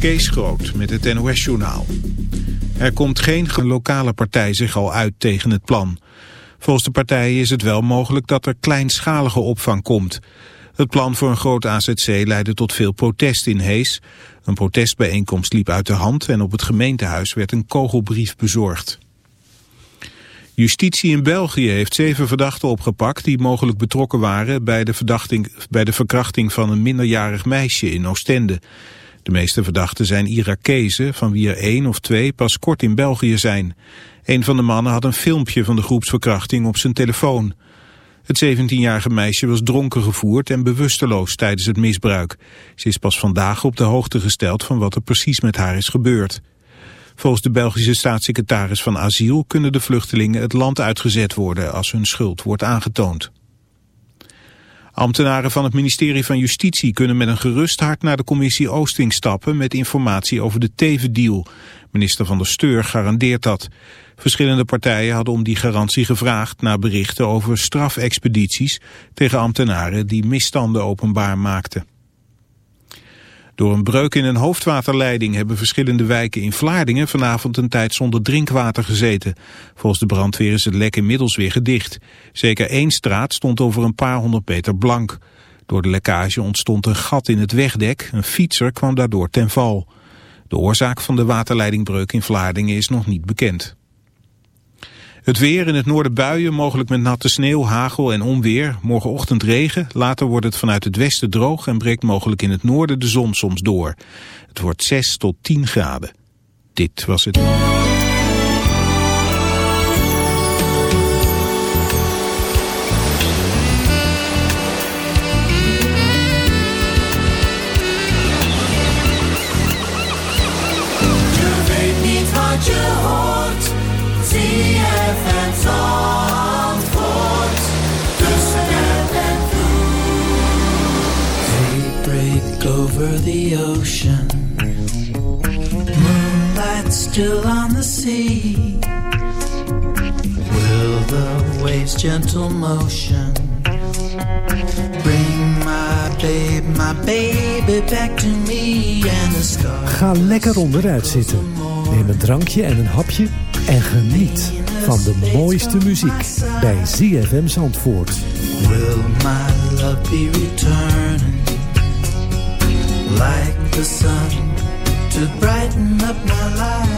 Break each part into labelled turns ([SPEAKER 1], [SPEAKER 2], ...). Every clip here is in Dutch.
[SPEAKER 1] Kees Groot met het NOS-journaal. Er komt geen lokale partij zich al uit tegen het plan. Volgens de partijen is het wel mogelijk dat er kleinschalige opvang komt. Het plan voor een groot AZC leidde tot veel protest in Hees. Een protestbijeenkomst liep uit de hand en op het gemeentehuis werd een kogelbrief bezorgd. Justitie in België heeft zeven verdachten opgepakt die mogelijk betrokken waren bij de, bij de verkrachting van een minderjarig meisje in Oostende. De meeste verdachten zijn Irakezen, van wie er één of twee pas kort in België zijn. Een van de mannen had een filmpje van de groepsverkrachting op zijn telefoon. Het 17-jarige meisje was dronken gevoerd en bewusteloos tijdens het misbruik. Ze is pas vandaag op de hoogte gesteld van wat er precies met haar is gebeurd. Volgens de Belgische staatssecretaris van Asiel kunnen de vluchtelingen het land uitgezet worden als hun schuld wordt aangetoond. Ambtenaren van het ministerie van Justitie kunnen met een gerust hart naar de commissie Oosting stappen met informatie over de Teven-deal. Minister van der Steur garandeert dat. Verschillende partijen hadden om die garantie gevraagd naar berichten over strafexpedities tegen ambtenaren die misstanden openbaar maakten. Door een breuk in een hoofdwaterleiding hebben verschillende wijken in Vlaardingen vanavond een tijd zonder drinkwater gezeten. Volgens de brandweer is het lek inmiddels weer gedicht. Zeker één straat stond over een paar honderd meter blank. Door de lekkage ontstond een gat in het wegdek. Een fietser kwam daardoor ten val. De oorzaak van de waterleidingbreuk in Vlaardingen is nog niet bekend. Het weer in het noorden buien, mogelijk met natte sneeuw, hagel en onweer. Morgenochtend regen, later wordt het vanuit het westen droog... en breekt mogelijk in het noorden de zon soms door. Het wordt 6 tot 10 graden. Dit was het...
[SPEAKER 2] Ga lekker onderuit zitten. Neem een drankje en een hapje en geniet van de mooiste muziek bij ZFM Zandvoort.
[SPEAKER 3] Will my love be returning? like the sun to brighten up my life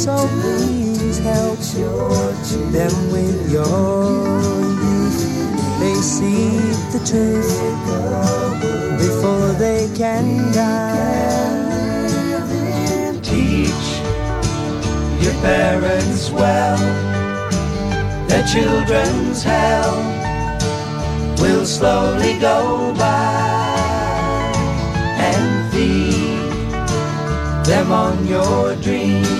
[SPEAKER 4] So please help them with your youth. They see the truth before they can die. Teach your parents well. Their children's hell will slowly go by and feed them on your dreams.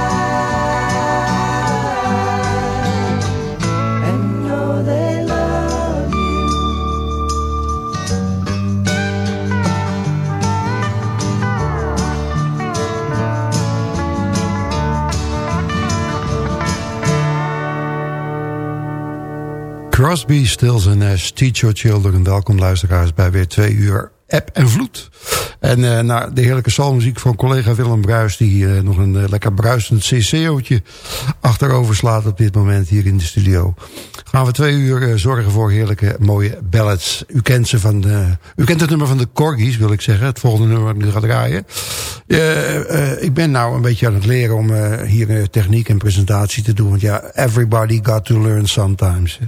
[SPEAKER 5] Crosby, Stills en Nash, Teach Your Children. Welkom luisteraars bij weer twee uur app en vloed. En eh, nou, de heerlijke soulmuziek van collega Willem Bruis... die eh, nog een eh, lekker bruisend CCO'tje achterover slaat op dit moment hier in de studio. Gaan we twee uur zorgen voor heerlijke mooie ballads. U kent, ze van de, u kent het nummer van de Corgis, wil ik zeggen. Het volgende nummer dat ik nu ga draaien. Ik ben nou een beetje aan het leren om hier techniek en presentatie te doen. Want ja, everybody got to learn sometimes.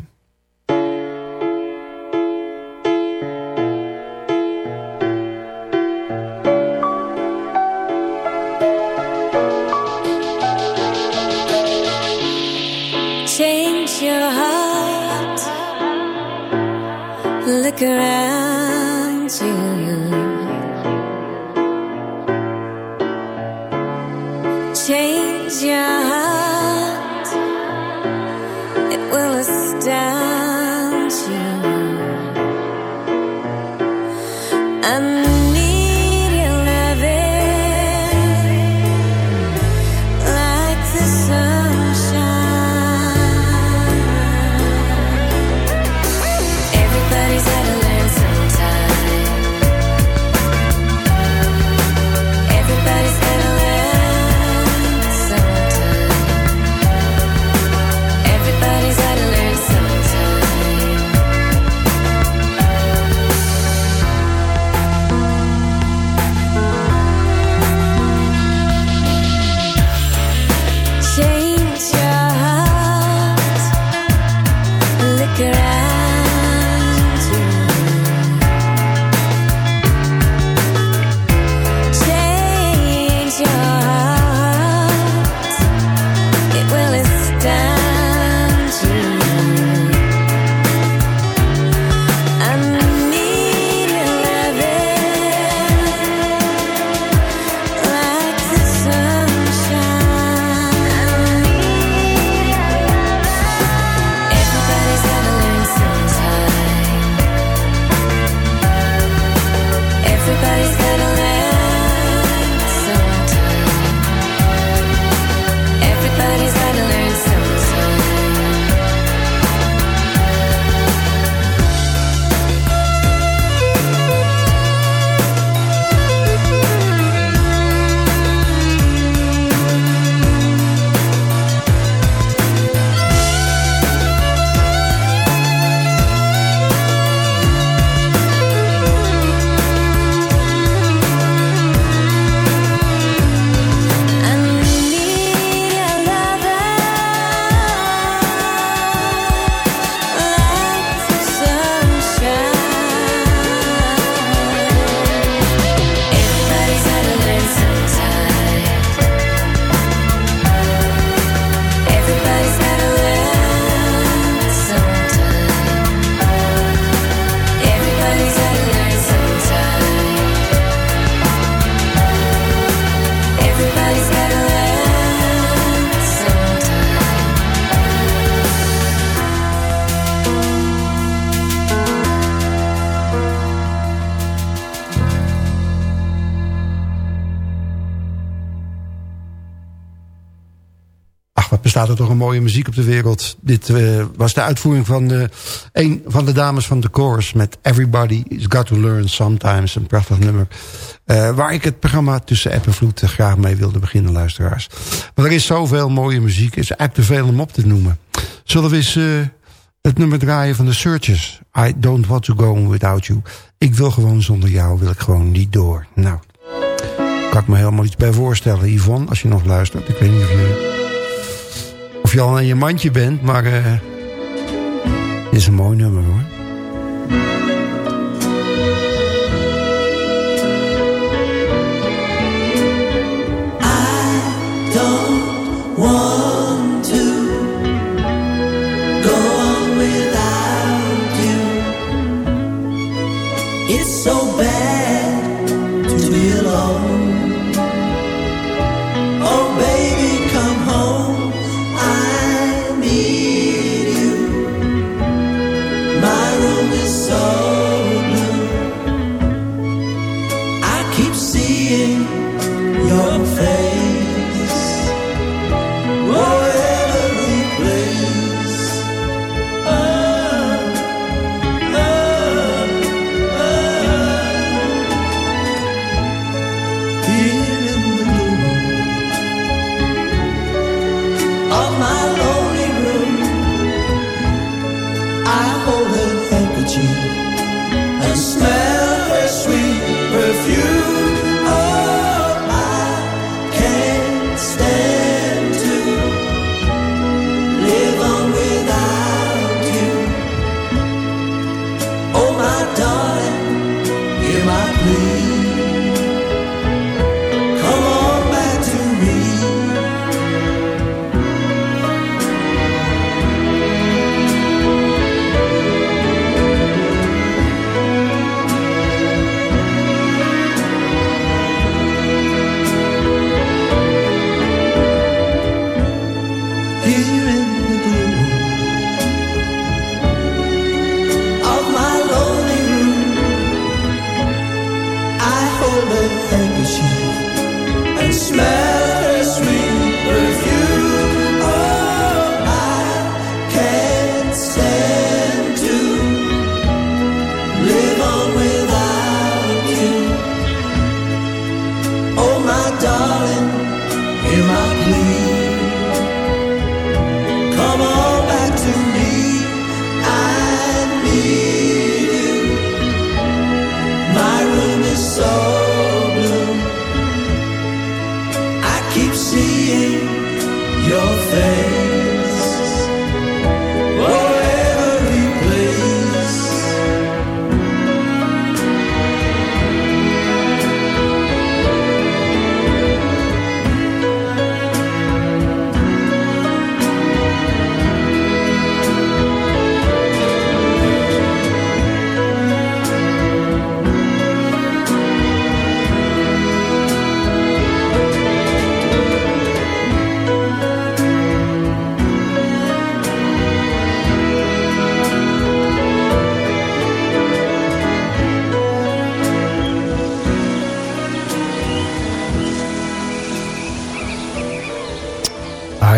[SPEAKER 5] Bestaat er toch een mooie muziek op de wereld. Dit eh, was de uitvoering van een van de dames van de chorus... met Everybody's Got to Learn Sometimes. Een prachtig nummer. eh, waar ik het programma Tussen App en Vloed graag mee wilde beginnen, luisteraars. Maar er is zoveel mooie muziek. Het is eigenlijk te veel om op te noemen. Zullen we eens eh, het nummer draaien van de Searchers? I don't want to go without you. Ik wil gewoon zonder jou, wil ik gewoon niet door. Nou, kan ik me helemaal iets bij voorstellen. Yvonne, als je nog luistert. Ik weet niet of je of je al aan je mandje bent, maar eh is een mooi nummer hoor.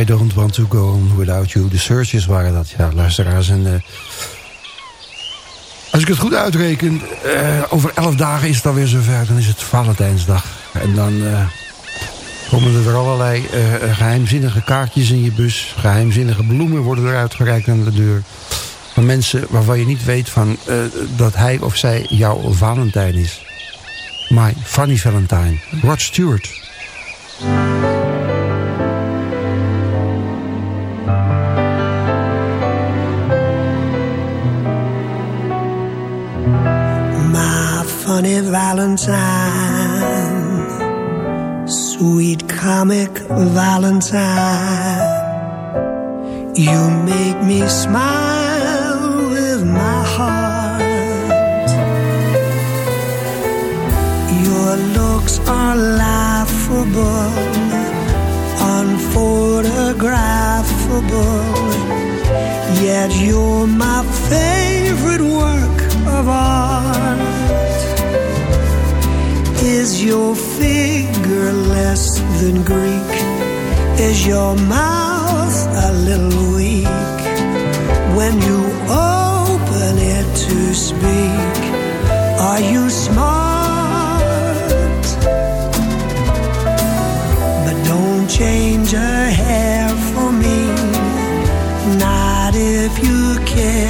[SPEAKER 6] I
[SPEAKER 7] don't want to go without you. De Searches waren dat, ja, luisteraars. En, eh, als ik het goed uitreken, eh, over elf dagen is het alweer zover. Dan is het Valentijnsdag. En dan eh, komen er allerlei eh, geheimzinnige kaartjes in je bus. Geheimzinnige bloemen worden eruit gereikt aan de deur. Van mensen waarvan je niet weet van, dat hij of zij jouw Valentijn is. My Funny Valentine. Rod Stewart.
[SPEAKER 6] Valentine, sweet comic Valentine, you make me smile with my heart. Your looks are laughable, unphotographable. Yet you're my favorite work of art. Is your figure less than Greek? Is your mouth a little weak? When you open it to speak, are you smart? But don't change a hair for me. Not if you care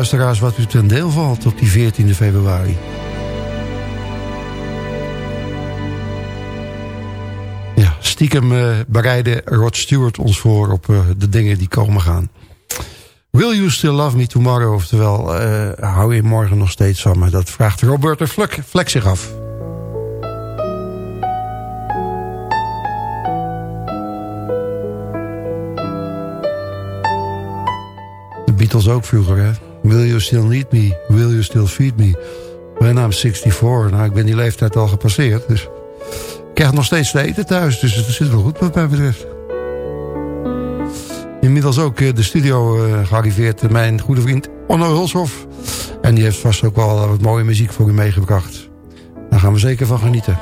[SPEAKER 8] luisteraars wat u ten deel valt op die 14 februari. Ja, stiekem eh, bereidde Rod Stewart ons voor op eh, de dingen die komen gaan. Will you still love me tomorrow? Oftewel, eh, hou je morgen nog steeds van me? Dat vraagt Roberta Fleck, Fleck zich af. Beatles ook vroeger, hè? Will you still need me? Will you still feed me? When I'm 64. Nou, ik ben die leeftijd al gepasseerd, dus... Ik krijg nog steeds te eten thuis, dus het zit wel goed wat mij betreft. Inmiddels ook eh, de studio eh, gearriveerd, eh, mijn goede vriend Onno Hulshoff. En die heeft vast ook wel wat mooie muziek voor u meegebracht. Daar gaan we zeker van genieten.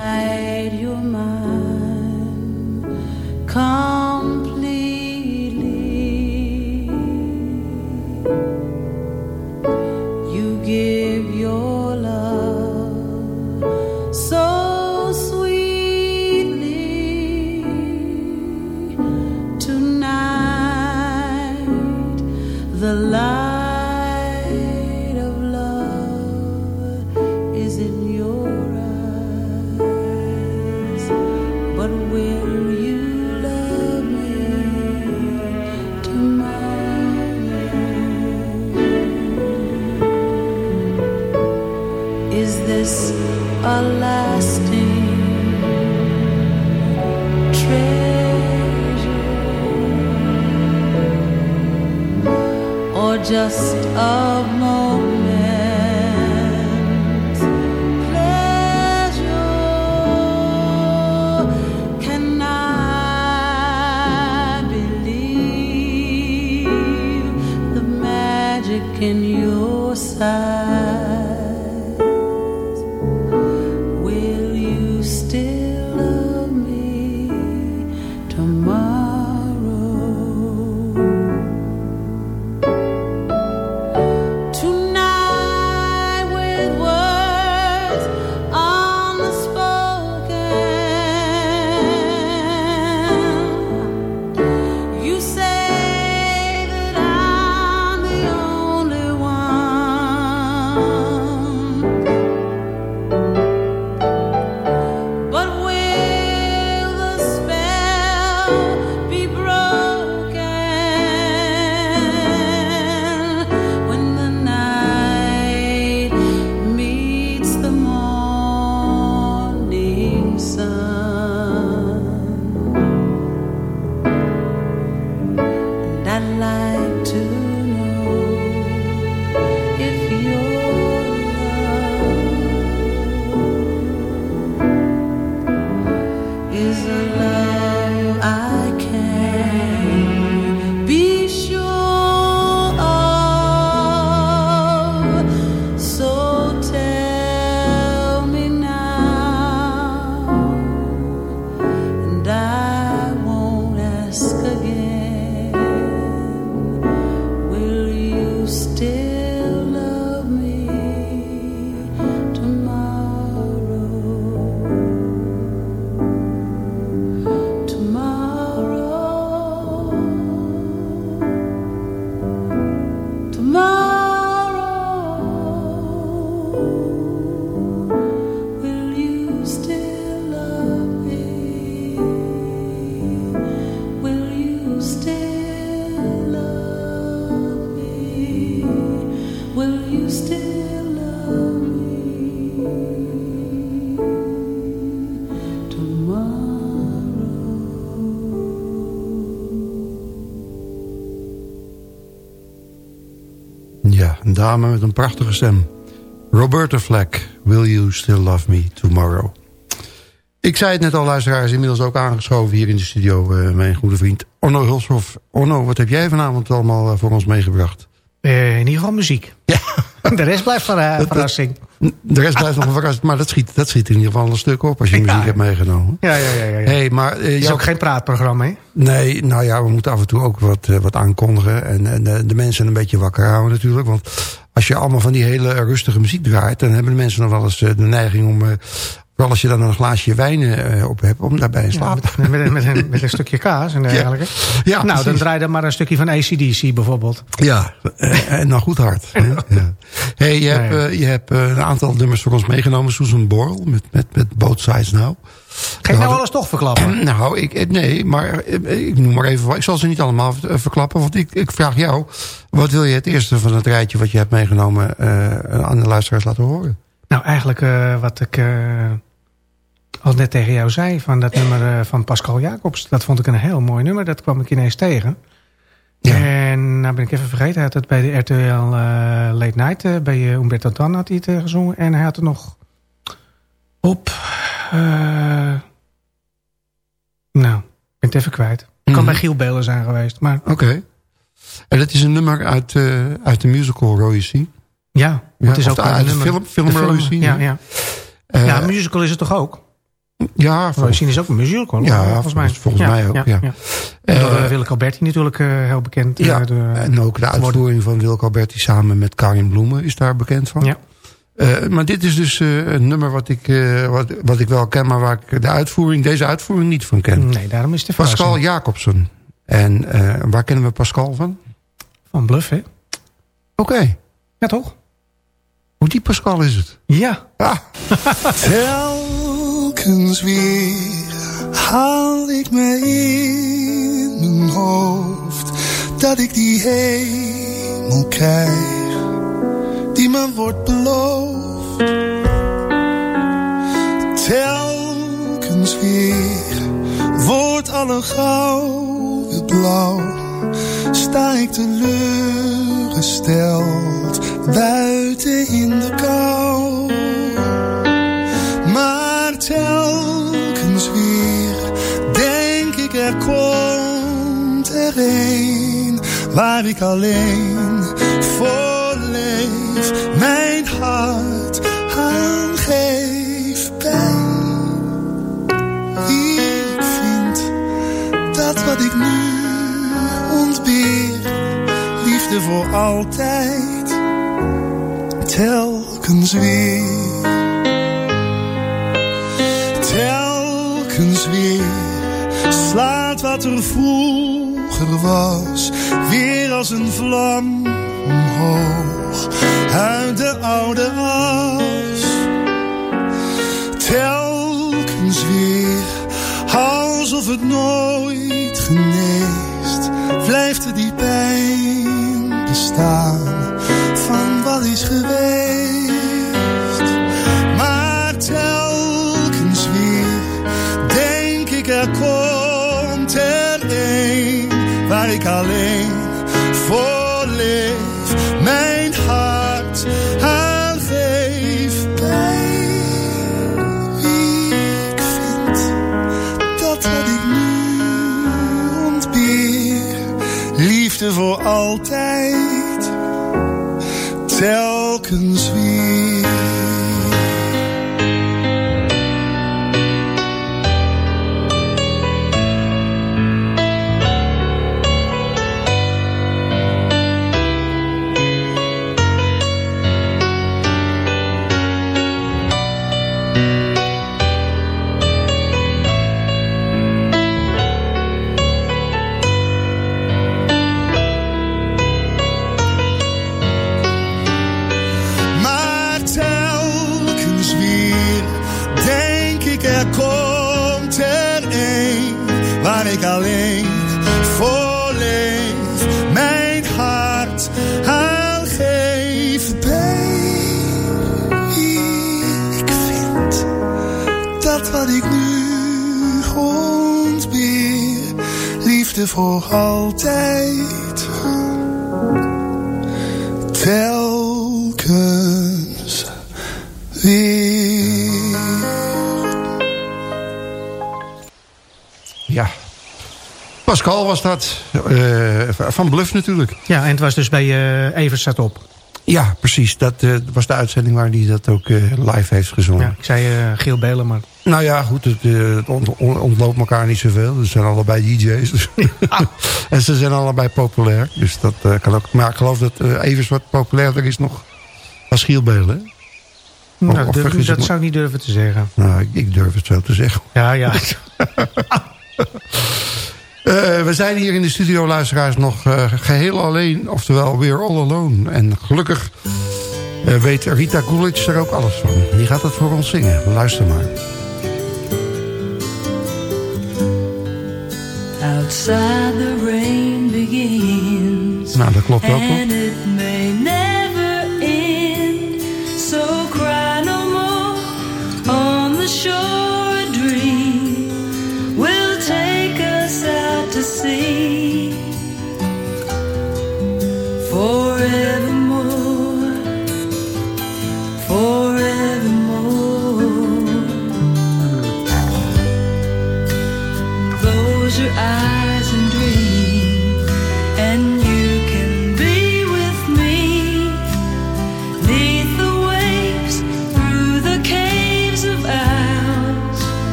[SPEAKER 7] Samen met een prachtige stem. Roberta Flack, Will You Still Love Me Tomorrow? Ik zei het net al, luisteraars, inmiddels ook aangeschoven hier in de studio... eh, mijn goede vriend Onno Hulshoff. Onno, wat heb jij vanavond allemaal eh, voor ons meegebracht?
[SPEAKER 9] Eh, in ieder geval muziek.
[SPEAKER 7] Ja.
[SPEAKER 9] De rest blijft van uh, verrassing.
[SPEAKER 7] De rest blijft nog een verrassing, maar dat schiet, dat schiet in ieder geval een stuk op... als je
[SPEAKER 9] Ja.
[SPEAKER 7] muziek hebt meegenomen.
[SPEAKER 9] Ja, ja, ja. ja, ja.
[SPEAKER 7] Hey, maar, eh,
[SPEAKER 9] Het is
[SPEAKER 7] jouw-
[SPEAKER 9] ook geen praatprogramma, hè?
[SPEAKER 7] Nee, nou ja, we moeten af en toe ook wat, eh, wat aankondigen. En, en eh, de mensen een beetje wakker houden natuurlijk. Want als je allemaal van die hele rustige muziek draait... dan hebben de mensen nog wel eens eh, de neiging om... vooral als je dan een glaasje wijn eh, op hebt, om daarbij
[SPEAKER 9] Ja,
[SPEAKER 7] te
[SPEAKER 9] met, met, met, een, met een stukje kaas en dergelijke.
[SPEAKER 7] Ja,
[SPEAKER 9] nou, dan draai dan maar een stukje van ACDC bijvoorbeeld.
[SPEAKER 7] Ja, eh, en dan goed hard. hè? ja. Hey, je hebt, eh, je hebt een aantal nummers voor ons meegenomen. Susan Boyle met, met, met Both Sides Now.
[SPEAKER 9] Ga je nou
[SPEAKER 7] hadden-
[SPEAKER 9] alles toch verklappen?
[SPEAKER 7] Nou, ik, nee, maar ik noem maar even. Ik zal ze niet allemaal verklappen, want ik, ik vraag jou. Wat wil je het eerste van het rijtje wat je hebt meegenomen aan de luisteraars laten horen?
[SPEAKER 9] Nou, eigenlijk wat ik eh, al net tegen jou zei... van dat nummer eh, van Pascal Jacobs. Dat vond ik een heel mooi nummer. Dat kwam ik ineens tegen.
[SPEAKER 7] Ja.
[SPEAKER 9] En nou ben ik even vergeten. Hij had het bij de RTL eh, Late Night... eh, bij uh, Umberto had hij het gezongen. En hij had het nog op... nou, ik ben het even kwijt. Kan
[SPEAKER 7] Mhm.
[SPEAKER 9] bij Giel Belen zijn geweest. Maar
[SPEAKER 7] Oké. En dat is een nummer uit, uit de musical Royce.
[SPEAKER 9] ja,
[SPEAKER 7] Ja,
[SPEAKER 9] het is ook een
[SPEAKER 7] uit de
[SPEAKER 9] nummer.
[SPEAKER 7] film- film Royce,
[SPEAKER 9] Ja,
[SPEAKER 7] ja.
[SPEAKER 9] ja. Musical is het toch ook?
[SPEAKER 7] Ja,
[SPEAKER 9] Sien is ook een musical.
[SPEAKER 7] Ja, volgens- volgens mij ook, ja.
[SPEAKER 9] En
[SPEAKER 7] Eh,
[SPEAKER 9] uh, Willeke Alberti natuurlijk eh, heel bekend.
[SPEAKER 7] Ja,
[SPEAKER 9] eh,
[SPEAKER 7] en ook de uitvoering van Wilco Alberti samen met Karin Bloemen is daar bekend van.
[SPEAKER 9] Ja.
[SPEAKER 7] Eh, maar dit is dus eh, een nummer wat ik, eh, wat, wat ik wel ken, maar waar ik de uitvoering, deze uitvoering niet van ken.
[SPEAKER 9] Nee, daarom is het de
[SPEAKER 7] Pascal. Jacobsen. En eh, waar kennen we Pascal van?
[SPEAKER 9] Van Bluff, hè?
[SPEAKER 7] Oké,
[SPEAKER 9] Ja, toch?
[SPEAKER 7] hoe die Pascal is het?
[SPEAKER 9] Ja.
[SPEAKER 7] Ah,
[SPEAKER 10] Telkens weer haal ik me in mijn hoofd dat ik die hemel krijg die me wordt beloofd. Telkens weer wordt alle gauw blauw, sta ik teleurgesteld buiten in de kou. Er komt er een waar ik alleen voor leef. Mijn hart aangeeft pijn. Ik vind dat wat ik nu ontbeer, liefde voor altijd, telkens weer. Slaat wat er vroeger was, weer als een vlam omhoog uit de oude as. Telkens weer, alsof het nooit geneest, blijft er die pijn bestaan van wat is geweest. Ik alleen voor leef. Mijn hart aangeeft pijn. Ik vind dat wat ik nu ontbeer, liefde voor altijd, telkens weer.
[SPEAKER 7] Was dat. eh, van Bluff natuurlijk.
[SPEAKER 9] Ja, en het was dus bij uh, Evers staat op.
[SPEAKER 7] Ja, precies. Dat eh, was de uitzending waar hij dat ook live heeft gezongen.
[SPEAKER 9] Ja, ik zei Giel Belen, maar...
[SPEAKER 7] Nou ja, goed, het, het ont- on- ontloopt elkaar niet zoveel. Ze zijn allebei DJ's. Dus. en ze zijn allebei populair. Dus dat kan ook. Maar ik geloof dat Evers wat populairder is nog als Giel Belen.
[SPEAKER 9] Nou,
[SPEAKER 7] of ik
[SPEAKER 9] dat zou ik niet durven te zeggen.
[SPEAKER 7] Nou, ik, ik durf het zo te zeggen.
[SPEAKER 9] Ja, ja.
[SPEAKER 7] Eh, we zijn hier in de studio, luisteraars, nog eh, geheel alleen. Oftewel, weer all alone. En gelukkig eh, weet Rita Coolidge er ook alles van. Die gaat het voor ons zingen. Luister maar.
[SPEAKER 5] Outside the rain begins.
[SPEAKER 7] Nou, dat klopt ook wel.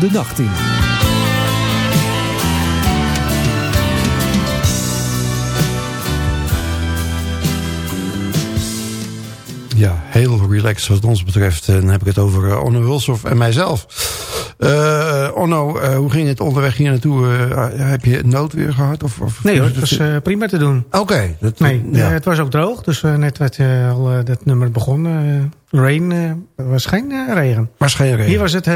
[SPEAKER 2] De nacht in.
[SPEAKER 7] Ja, heel relaxed wat ons betreft. En dan heb ik het over eh, Onno Hulshoff en mijzelf. Eh, Onno, eh, hoe ging het onderweg hier naartoe? Eh, heb je noodweer gehad? Of, of
[SPEAKER 9] Nee hoor, het was eh, prima te doen.
[SPEAKER 7] Oké. dat-
[SPEAKER 9] Nee,
[SPEAKER 7] ja.
[SPEAKER 9] het was ook droog. Dus eh, net wat eh, al dat nummer begon. eh, rain, was geen regen.
[SPEAKER 7] maar geen regen.
[SPEAKER 9] Hier was het,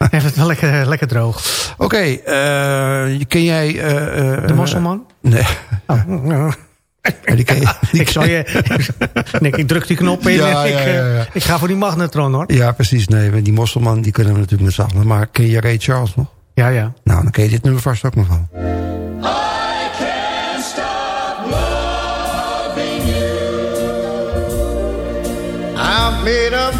[SPEAKER 9] even het wel lekker, lekker droog.
[SPEAKER 7] Oké, eh, ken jij... eh, eh,
[SPEAKER 9] De mosselman?
[SPEAKER 7] Nee,
[SPEAKER 9] Oh,
[SPEAKER 7] die ken je. die
[SPEAKER 9] ik zal je... nee, ik druk die knop in
[SPEAKER 7] Ja,
[SPEAKER 9] en ik,
[SPEAKER 7] ja, ja, ja.
[SPEAKER 9] ik ga voor die magnetron hoor.
[SPEAKER 7] Ja, precies. Nee, maar die mosselman die kunnen we natuurlijk met z'n allen. Maar ken je Ray Charles nog?
[SPEAKER 9] Ja, ja.
[SPEAKER 7] Nou, dan ken je dit nummer vast ook nog wel.
[SPEAKER 11] I've made up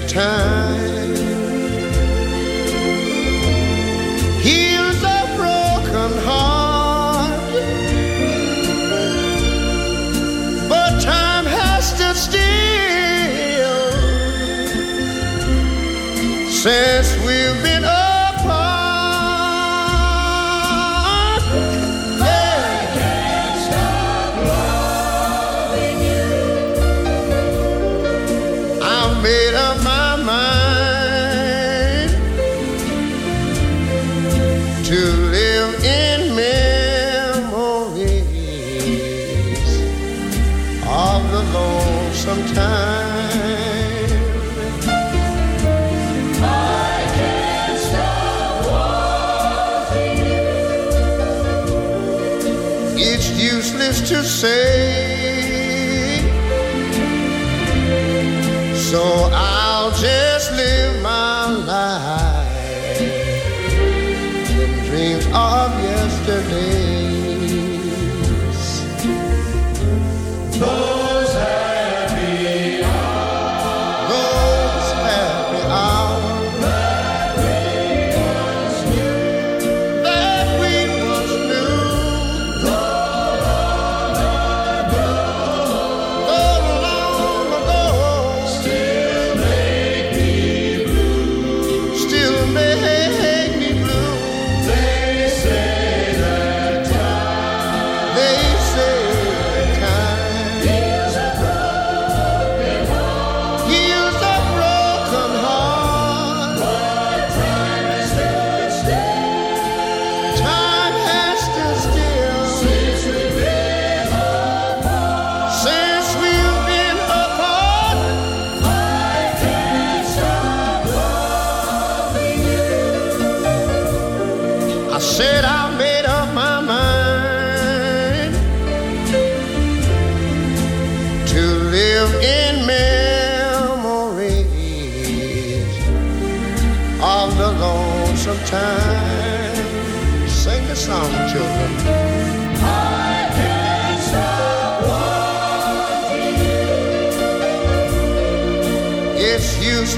[SPEAKER 11] That time. Heals a broken heart, but time has stood still. Since we've been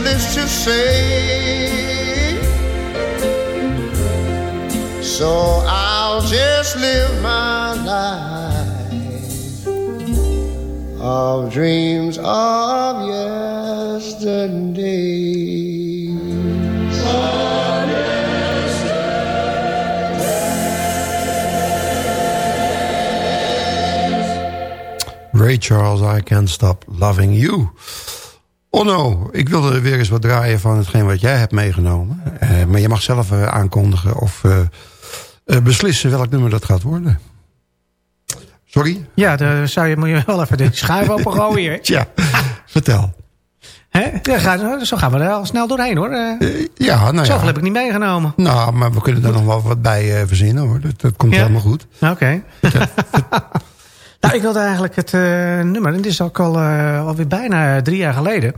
[SPEAKER 11] useless to say. So I'll just live my life of dreams of yesterday.
[SPEAKER 7] Ray Charles, I Can't Stop Loving You. Onno, ik wilde weer eens wat draaien van hetgeen wat jij hebt meegenomen. Eh, maar je mag zelf eh, aankondigen of eh, beslissen welk nummer dat gaat worden. Sorry?
[SPEAKER 9] Ja, dan zou je, moet je wel even de schuif opengooien. hè?
[SPEAKER 7] Tja, vertel.
[SPEAKER 9] Ja, ga- zo gaan we er al snel doorheen hoor.
[SPEAKER 7] Ja, nou
[SPEAKER 9] Zoveel
[SPEAKER 7] ja.
[SPEAKER 9] heb ik niet meegenomen.
[SPEAKER 7] Nou, maar we kunnen er nog wel wat bij verzinnen hoor. Dat, dat komt
[SPEAKER 9] Ja?
[SPEAKER 7] helemaal goed.
[SPEAKER 9] Oké. nou, ik wilde eigenlijk het eh, nummer, en dit is ook al eh, alweer bijna drie jaar geleden.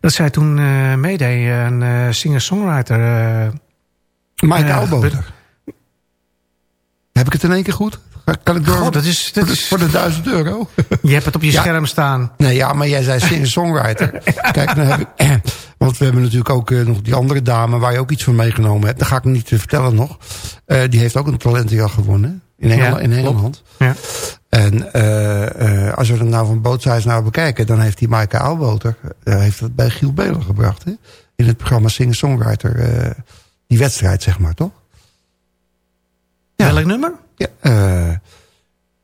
[SPEAKER 9] Dat zij toen eh meedeed, een singer-songwriter.
[SPEAKER 7] Mike
[SPEAKER 9] Ja,
[SPEAKER 7] Alboter. Heb ik het in één keer goed? Kan ik door
[SPEAKER 9] God, dat is, dat
[SPEAKER 7] voor, de,
[SPEAKER 9] is,
[SPEAKER 7] voor de duizend euro?
[SPEAKER 9] je hebt het op je
[SPEAKER 7] Ja.
[SPEAKER 9] scherm staan.
[SPEAKER 7] Nee, ja, maar jij zei singer-songwriter. Kijk, dan heb ik... want we hebben natuurlijk ook nog die andere dame... waar je ook iets van meegenomen hebt. Dat ga ik niet vertellen nog. Die heeft ook een talentenjacht gewonnen. In Engeland.
[SPEAKER 9] Ja,
[SPEAKER 7] in
[SPEAKER 9] klopt.
[SPEAKER 7] Engeland.
[SPEAKER 9] Ja.
[SPEAKER 7] En eh, eh, als we het nou van boothuis naar bekijken... dan heeft die Maaike Aalboter... eh, heeft dat bij Giel Belen gebracht. Hè? In het programma Singer-Songwriter. eh, die wedstrijd, zeg maar, toch? Ja.
[SPEAKER 9] Welk nummer?
[SPEAKER 7] Ja,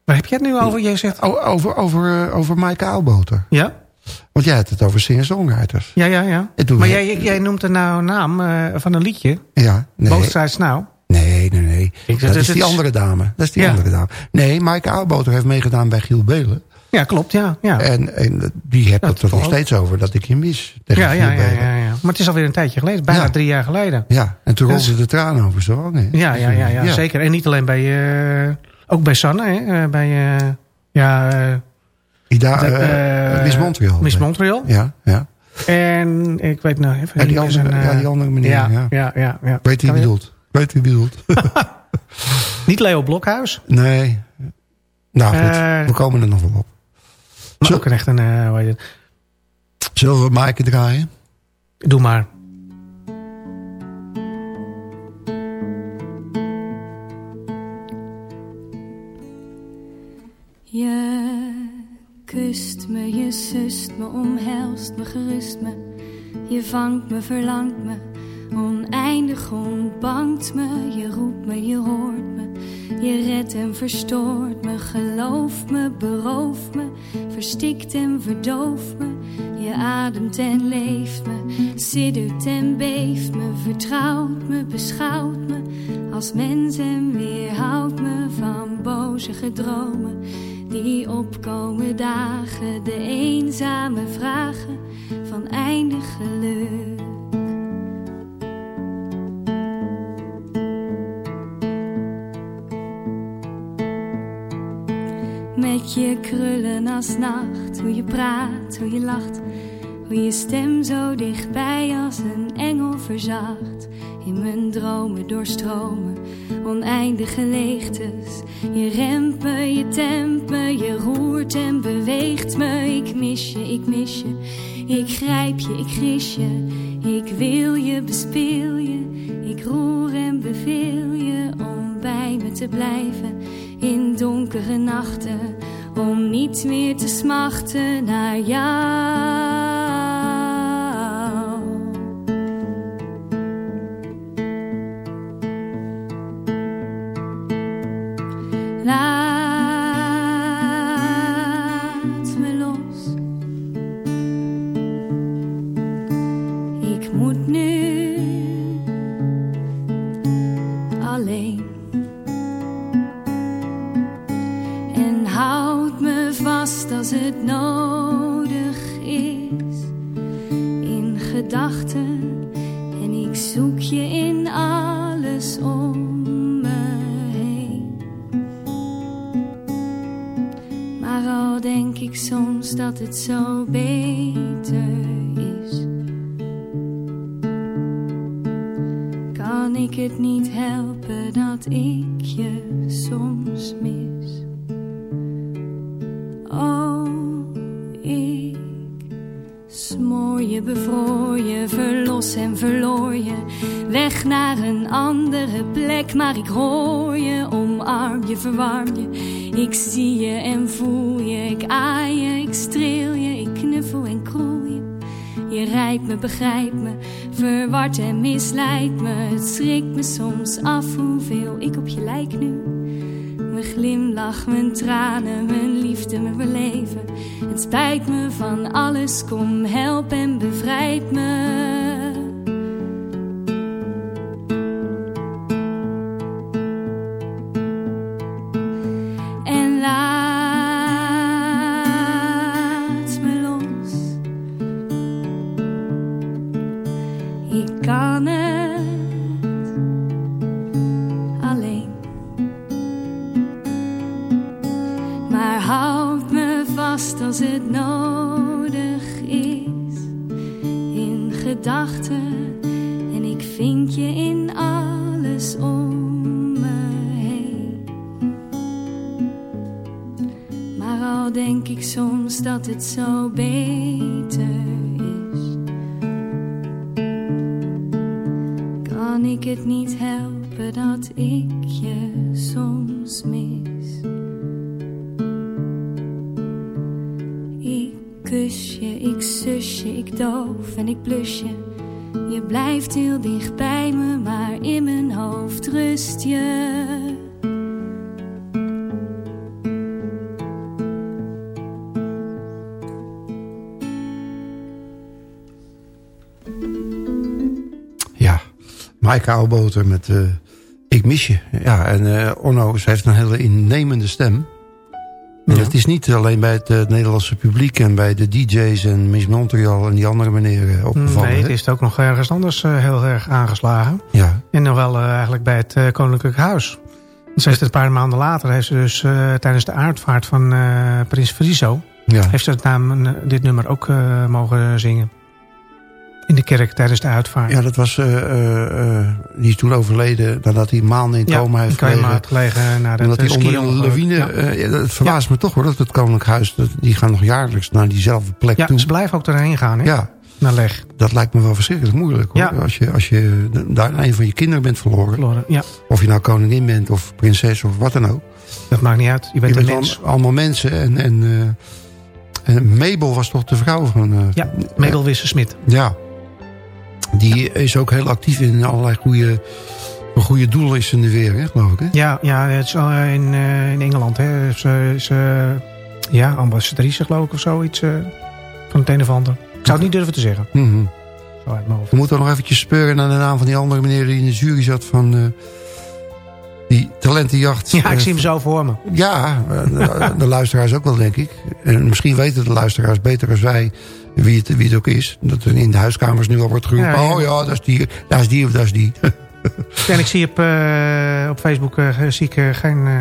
[SPEAKER 9] Waar heb je het nu over? Jij zegt...
[SPEAKER 7] over, over, over Maaike Aalboter.
[SPEAKER 9] Ja?
[SPEAKER 7] Want jij had het over singer-songwriters.
[SPEAKER 9] Ja, ja, ja. Maar jij, jij noemt er nou een naam van een liedje.
[SPEAKER 7] Ja, nee.
[SPEAKER 9] Now.
[SPEAKER 7] Nee, nee, nee.
[SPEAKER 9] Ik-
[SPEAKER 7] dat
[SPEAKER 9] dat-
[SPEAKER 7] is die andere dame. Dat is die
[SPEAKER 9] Ja.
[SPEAKER 7] andere dame. Nee, Maaike Oudboter heeft meegedaan bij Giel Belen.
[SPEAKER 9] Ja, klopt, ja. Ja,
[SPEAKER 7] En, en die hebt
[SPEAKER 9] Ja,
[SPEAKER 7] het er nog steeds over dat ik je mis. Tegen
[SPEAKER 9] ja, ja, ja,
[SPEAKER 7] Belen.
[SPEAKER 9] ja, ja. Maar het is alweer een tijdje geleden. Bijna drie jaar geleden.
[SPEAKER 7] Ja, en toen
[SPEAKER 9] Dus-
[SPEAKER 7] rolden de tranen over zijn wangen.
[SPEAKER 9] Ja, ja, ja, ja, zeker. En niet alleen bij... eh, ook bij Sanne, hè. eh, bij... eh, ja,
[SPEAKER 7] Ida, Miss Montreal.
[SPEAKER 9] Miss Montreal.
[SPEAKER 7] Ja, ja.
[SPEAKER 9] En ik weet nou even...
[SPEAKER 7] Ja, die andere-
[SPEAKER 9] zijn,
[SPEAKER 7] ja, die andere meneer,
[SPEAKER 9] Ja,
[SPEAKER 7] ja.
[SPEAKER 9] ja,
[SPEAKER 7] Ik Weet wie je- bedoelt. Weet wie bedoelt.
[SPEAKER 9] Niet Leo Blokhuis.
[SPEAKER 7] nee. Nou goed,
[SPEAKER 9] Eh,
[SPEAKER 7] we komen er nog wel op.
[SPEAKER 9] Maar
[SPEAKER 7] Zo.
[SPEAKER 9] ook een echt een... eh, hoe heet het?
[SPEAKER 7] Zullen we Maaike draaien?
[SPEAKER 9] Doe maar.
[SPEAKER 12] Je kust me, je sust me, omhelst me, gerust me. Je vangt me, verlangt me, oneindig ontbangt me. Je roept me, je hoort me, je redt en verstoort me. Geloof me, berooft me, verstikt en verdooft me. Je ademt en leeft me, siddert en beeft me. Vertrouwt me, beschouwt me als mens en weerhoudt me van boze gedromen die opkomen dagen, de eenzame vragen van eindig geluk. Met je krullen als nacht, hoe je praat, hoe je lacht, hoe je stem zo dichtbij als een engel verzacht. In mijn dromen doorstromen, oneindige leegtes. Je remt je tempt me, je roert en beweegt me. Ik mis je, ik mis je, ik grijp je, ik gris je. Ik wil je, bespeel je, ik roer en beveel je om bij me te blijven in donkere nachten. Om niet meer te smachten naar jou. En je. Je rijdt me, begrijpt me, verward en misleidt me. Het schrikt me soms af hoeveel ik op je lijk nu. Mijn glimlach, mijn tranen, mijn liefde, mijn beleven. Het spijt me van alles, kom help en bevrijd me.
[SPEAKER 7] Maaike met eh, Ik mis je. Ja, en eh, Orno ze heeft een hele innemende stem.
[SPEAKER 9] Ja.
[SPEAKER 7] het is niet alleen bij het eh, Nederlandse publiek... en bij de DJ's en Miss Montreal en die andere meneer opgevallen.
[SPEAKER 9] Nee, het is ook nog ergens anders heel erg aangeslagen.
[SPEAKER 7] Ja,
[SPEAKER 9] En nog wel eigenlijk bij het Koninklijk Huis. Ze heeft het een paar maanden later, heeft ze dus tijdens de uitvaart van Prins Friso...
[SPEAKER 7] ja.
[SPEAKER 9] heeft ze het naam, dit nummer ook mogen zingen. In de kerk tijdens de uitvaart.
[SPEAKER 7] ja, dat was... eh, die is toen overleden nadat hij maanden in coma heeft
[SPEAKER 9] in coma
[SPEAKER 7] gelegen.
[SPEAKER 9] gelegen naar
[SPEAKER 7] Omdat hij onder een lawine...
[SPEAKER 9] Ja.
[SPEAKER 7] ja, het verbaast me toch hoor, dat het Koninklijk Huis... Dat, die gaan nog jaarlijks naar diezelfde plek
[SPEAKER 9] Ja,
[SPEAKER 7] toe.
[SPEAKER 9] ze blijven ook erheen gaan, hè?
[SPEAKER 7] Ja,
[SPEAKER 9] Naar Leg.
[SPEAKER 7] dat lijkt me wel verschrikkelijk moeilijk hoor.
[SPEAKER 9] Ja.
[SPEAKER 7] Als je, als je daar een van je kinderen bent verloren...
[SPEAKER 9] Verloren. Ja,
[SPEAKER 7] Of je nou koningin bent of prinses of wat dan ook.
[SPEAKER 9] dat maakt niet uit. Je bent
[SPEAKER 7] je bent
[SPEAKER 9] mens.
[SPEAKER 7] al- allemaal mensen. En, en, en Mabel was toch de vrouw van...
[SPEAKER 9] Ja, Medelwisse Smit.
[SPEAKER 7] ja. Die is ook heel actief in allerlei goede, goede doelen is in de weer, hè, geloof ik. Hè?
[SPEAKER 9] Ja, ja het is al in, eh, in Engeland. Hè. Ze is eh, ja, ambassadrice geloof ik of zoiets. eh, van het een of ander. Ik zou het niet durven te zeggen.
[SPEAKER 7] Mhm.
[SPEAKER 9] Zo uit mijn hoofd.
[SPEAKER 7] We moeten nog eventjes speuren naar de naam van die andere meneer... die in de jury zat van eh, die talentenjacht.
[SPEAKER 9] Ja, ik
[SPEAKER 7] eh,
[SPEAKER 9] zie hem zo voor me.
[SPEAKER 7] Ja, eh, de, de luisteraars ook wel, denk ik. En misschien weten de luisteraars beter als wij wie het, wie het ook is. Dat er in de huiskamers nu al wordt geroepen...
[SPEAKER 9] Ja, ja.
[SPEAKER 7] oh ja, dat is die, dat is die of dat is die.
[SPEAKER 9] En ik zie op, eh, op Facebook eh, zie ik, eh, geen... eh,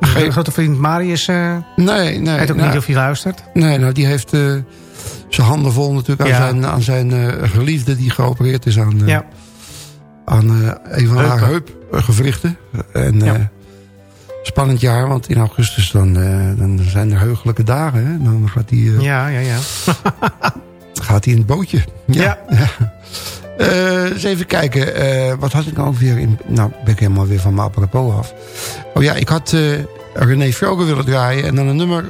[SPEAKER 7] Geen-
[SPEAKER 9] Mijn grote vriend Marius uh,
[SPEAKER 7] nee, nee.
[SPEAKER 9] weet ook
[SPEAKER 7] nou,
[SPEAKER 9] niet of hij luistert.
[SPEAKER 7] Nee, nou die heeft eh, zijn handen vol natuurlijk aan
[SPEAKER 9] Ja.
[SPEAKER 7] zijn, aan zijn eh, geliefde... die geopereerd is aan, eh,
[SPEAKER 9] Ja.
[SPEAKER 7] aan eh, een van haar
[SPEAKER 9] Heupen.
[SPEAKER 7] heupgewrichten. En
[SPEAKER 9] Ja.
[SPEAKER 7] Spannend jaar, want in augustus dan, eh, dan zijn er heugelijke dagen. Hè? Dan gaat hij eh,
[SPEAKER 9] Ja, ja, ja.
[SPEAKER 7] gaat hij in het bootje.
[SPEAKER 9] Ja.
[SPEAKER 7] Eh, eens even kijken. wat had ik nou ook weer in... Nou, ben ik helemaal weer van mijn apropos af. Oh ja, ik had eh René Vroger willen draaien. En dan een nummer...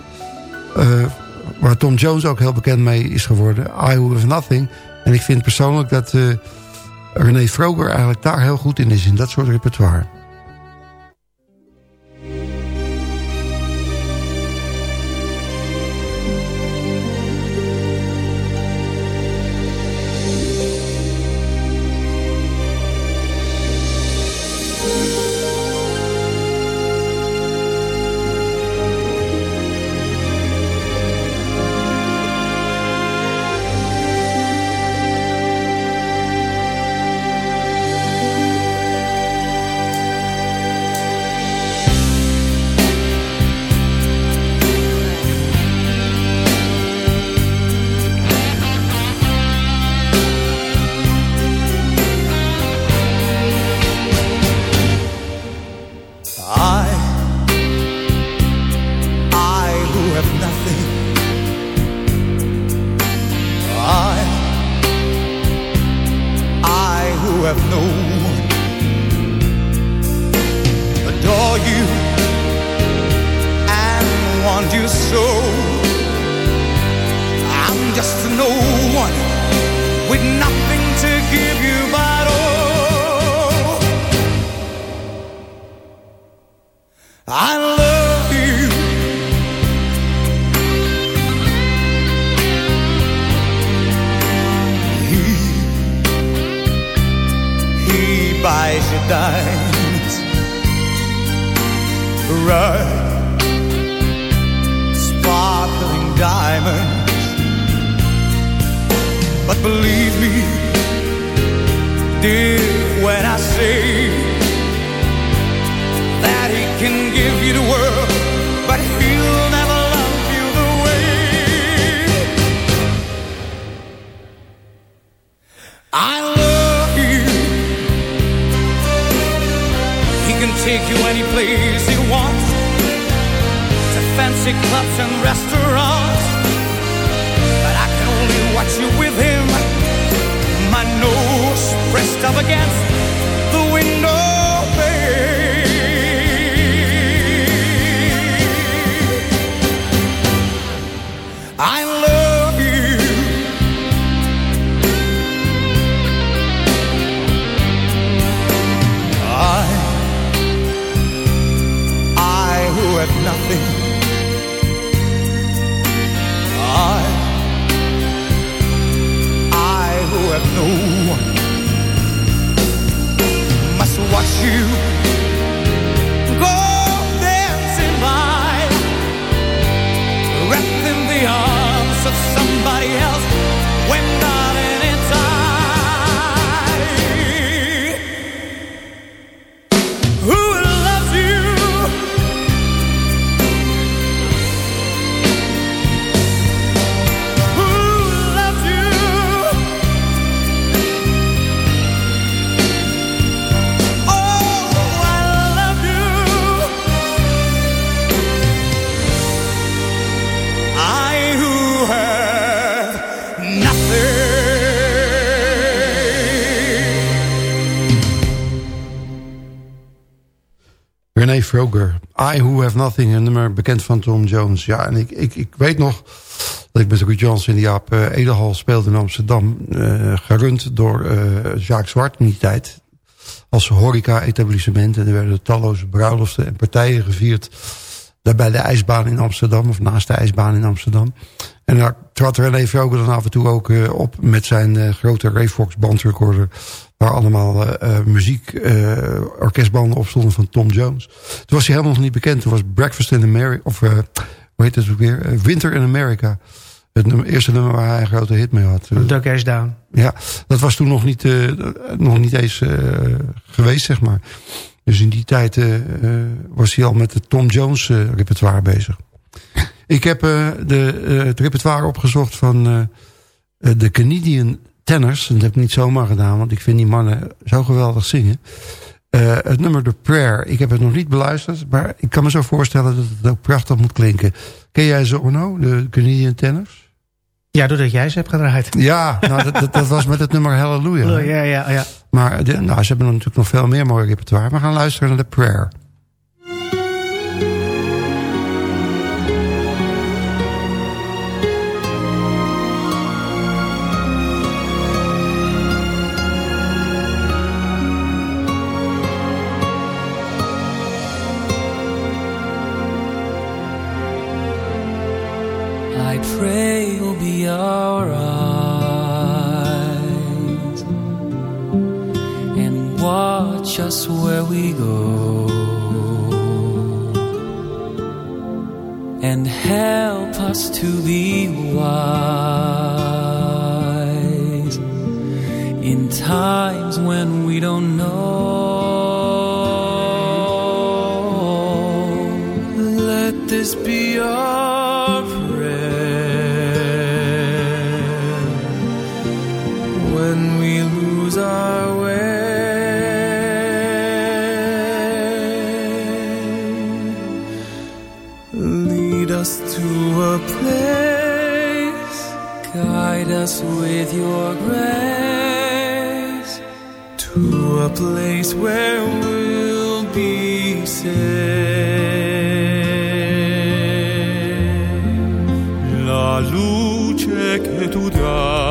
[SPEAKER 7] waar Tom Jones ook heel bekend mee is geworden. I Who Have Nothing. En ik vind persoonlijk dat René Vroger eigenlijk daar heel goed in is. In dat soort repertoire.
[SPEAKER 3] Nothing,
[SPEAKER 7] nummer bekend van Tom Jones. Ja, en ik, ik, ik weet nog dat ik met Ruud Jans in de Jaap uh, Edelhal speelde in Amsterdam. eh, gerund door eh, Jacques Zwart in die tijd. Als horeca-etablissement. En er werden talloze bruiloften en partijen gevierd. Daar bij de ijsbaan in Amsterdam, of naast de ijsbaan in Amsterdam. En daar trad René Froger dan af en toe ook eh, op met zijn eh, grote Rayfox bandrecorder waar allemaal eh, muziek, eh, orkestbanden op stonden van Tom Jones. Toen was hij helemaal nog niet bekend. Toen was Breakfast in America, of hoe heet het ook weer? Winter in America. Het nummer- eerste nummer waar hij een grote hit mee had.
[SPEAKER 9] Duck Ash Down.
[SPEAKER 7] Ja, dat was toen nog niet, nog niet eens geweest, zeg maar. Dus in die tijd was hij al met het Tom Jones repertoire bezig. Ik heb de, het repertoire opgezocht van de Canadian Tenors. En dat heb ik niet zomaar gedaan, want ik vind die mannen zo geweldig zingen. Eh, het nummer The Prayer, ik heb het nog niet beluisterd... maar ik kan me zo voorstellen dat het ook prachtig moet klinken. Ken jij ze, Orno, de Canadian Tenors?
[SPEAKER 9] Ja, doordat jij ze hebt gedraaid.
[SPEAKER 7] Ja, nou, dat, dat, dat was met het nummer Hallelujah.
[SPEAKER 9] Ja, ja, ja.
[SPEAKER 7] Maar de, nou, ze hebben natuurlijk nog veel meer mooi repertoire. We gaan luisteren naar The Prayer.
[SPEAKER 8] Pray you'll be our eyes and watch us where we go and help us to be wise in times when we don't know. Let this be our us with your grace to a place where we'll be safe.
[SPEAKER 3] La luce che tu dai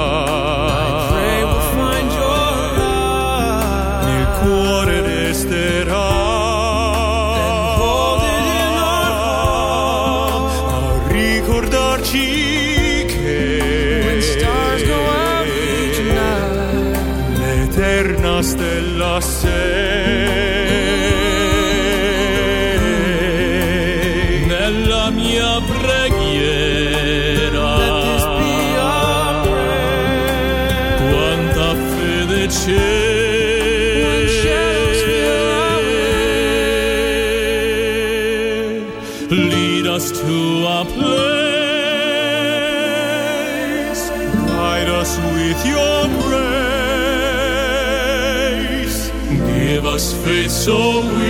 [SPEAKER 3] so
[SPEAKER 7] we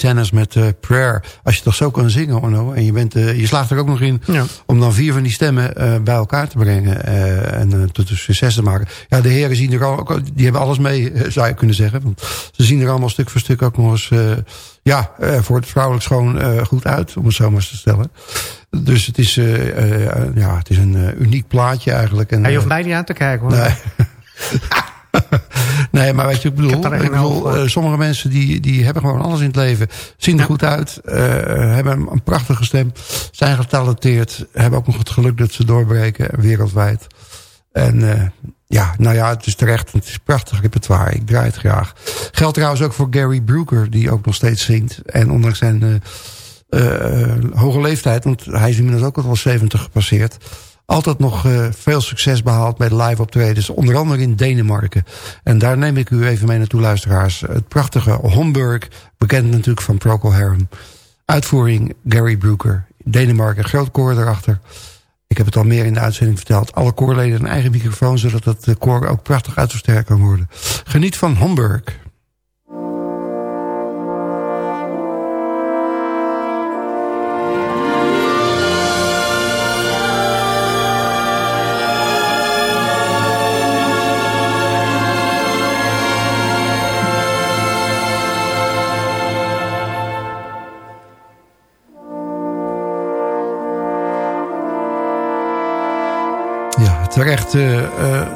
[SPEAKER 7] Tennis met eh, Prayer. Als je toch zo kan zingen, Orno. En je, bent, eh, je slaagt er ook nog in
[SPEAKER 9] Ja.
[SPEAKER 7] om dan vier van die stemmen eh, bij elkaar te brengen. en tot een succes te maken. Ja, de heren zien er al, ook, die hebben alles mee, zou je kunnen zeggen. Want ze zien er allemaal stuk voor stuk ook nog eens... ja, voor het vrouwelijk schoon goed uit, om het zo maar eens te stellen. Dus het is, ja, het is een uniek plaatje eigenlijk. En,
[SPEAKER 9] Ja, je hoeft mij niet aan te kijken hoor.
[SPEAKER 7] Nee. nee, maar weet je, ik bedoel, ik eh, sommige mensen die, die hebben gewoon alles in het leven. Zien er goed uit, eh, hebben een, een prachtige stem, zijn getalenteerd, hebben ook nog het geluk dat ze doorbreken wereldwijd. En eh, ja, nou ja, het is terecht, het is prachtig repertoire, ik draai het graag. Geldt trouwens ook voor Gary Brooker, die ook nog steeds zingt. En ondanks zijn hoge leeftijd, want hij is inmiddels ook al 70 gepasseerd altijd nog eh, veel succes behaald de live optredens. Onder andere in Denemarken. En daar neem ik u even mee naartoe, luisteraars. Het prachtige Homburg, bekend natuurlijk van Procol Harum. Uitvoering Gary Brooker. Denemarken, groot koor erachter. Ik heb het al meer in de uitzending verteld. Alle koorleden een eigen microfoon, zodat het eh, koor ook prachtig uitversterkt kan worden. Geniet van Homburg. Terecht eh, eh,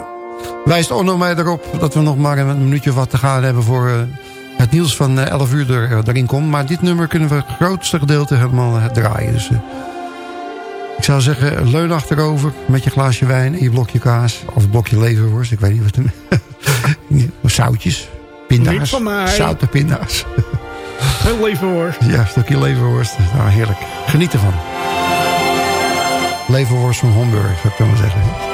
[SPEAKER 7] wijst Onno mij erop dat we nog maar een minuutje wat te gaan hebben voor eh, het nieuws van eh, 11 uur er, erin komt. Maar dit nummer kunnen we het grootste gedeelte helemaal draaien. Dus ik zou zeggen, leun achterover met je glaasje wijn en je blokje kaas. Of blokje leverworst, ik weet niet wat. het- Zoutjes, pinda's, zoute pinda's.
[SPEAKER 9] Heel leven hoor.
[SPEAKER 7] Ja, een stukje leverworst. Nou, heerlijk. Geniet ervan. Leverworst van Homburg, zou ik dan maar zeggen.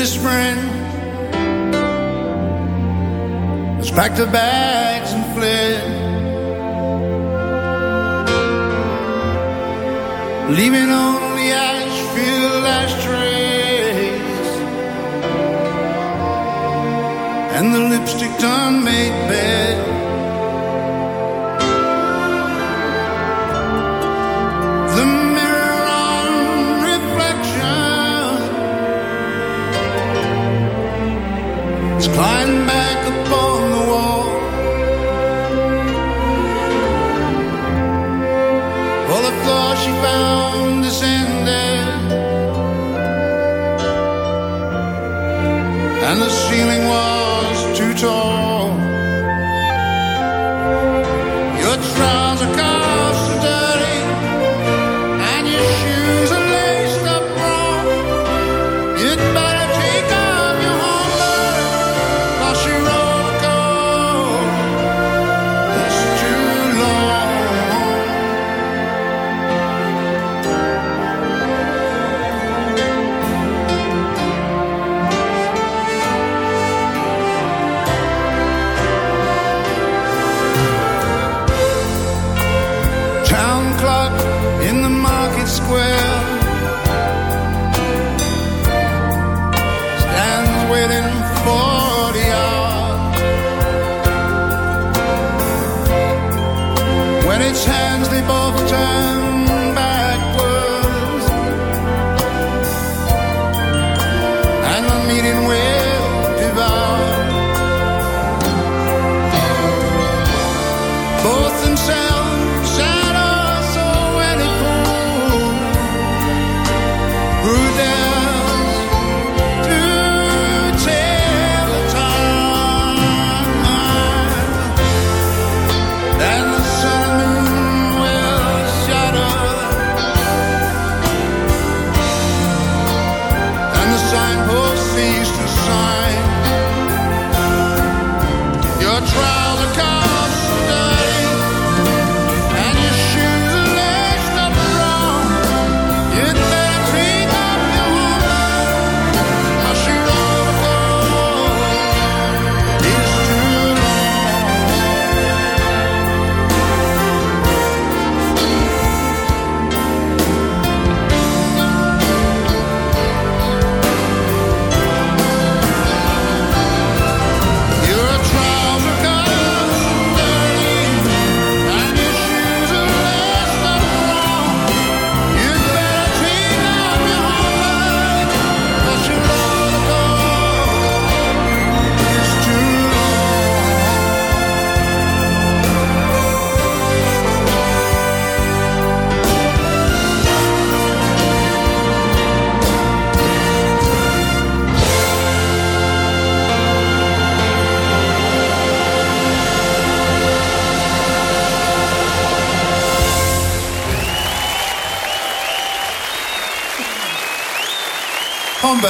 [SPEAKER 11] Business friend. Has packed her bags and fled, leaving only ash-filled ashtrays and the lipstick done made bed.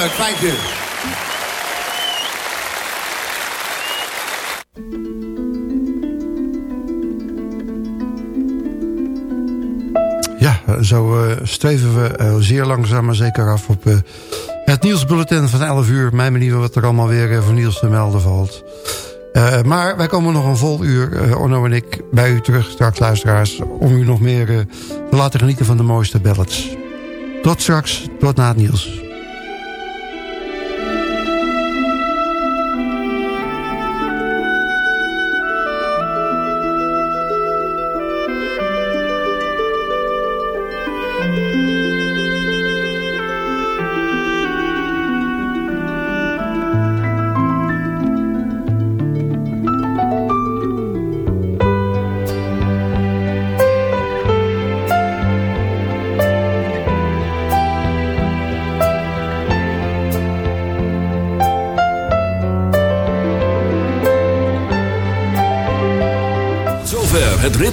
[SPEAKER 11] Thank.
[SPEAKER 7] Ja, zo uh, streven we uh, zeer langzaam maar zeker af op uh, het nieuwsbulletin van 11 uur. Mijn benieuwd wat er allemaal weer voor nieuws te melden valt. maar wij komen nog een vol uur, Orno en ik, bij u terug, straks luisteraars... om u nog meer te laten genieten van de mooiste ballads. Tot straks, tot na het nieuws.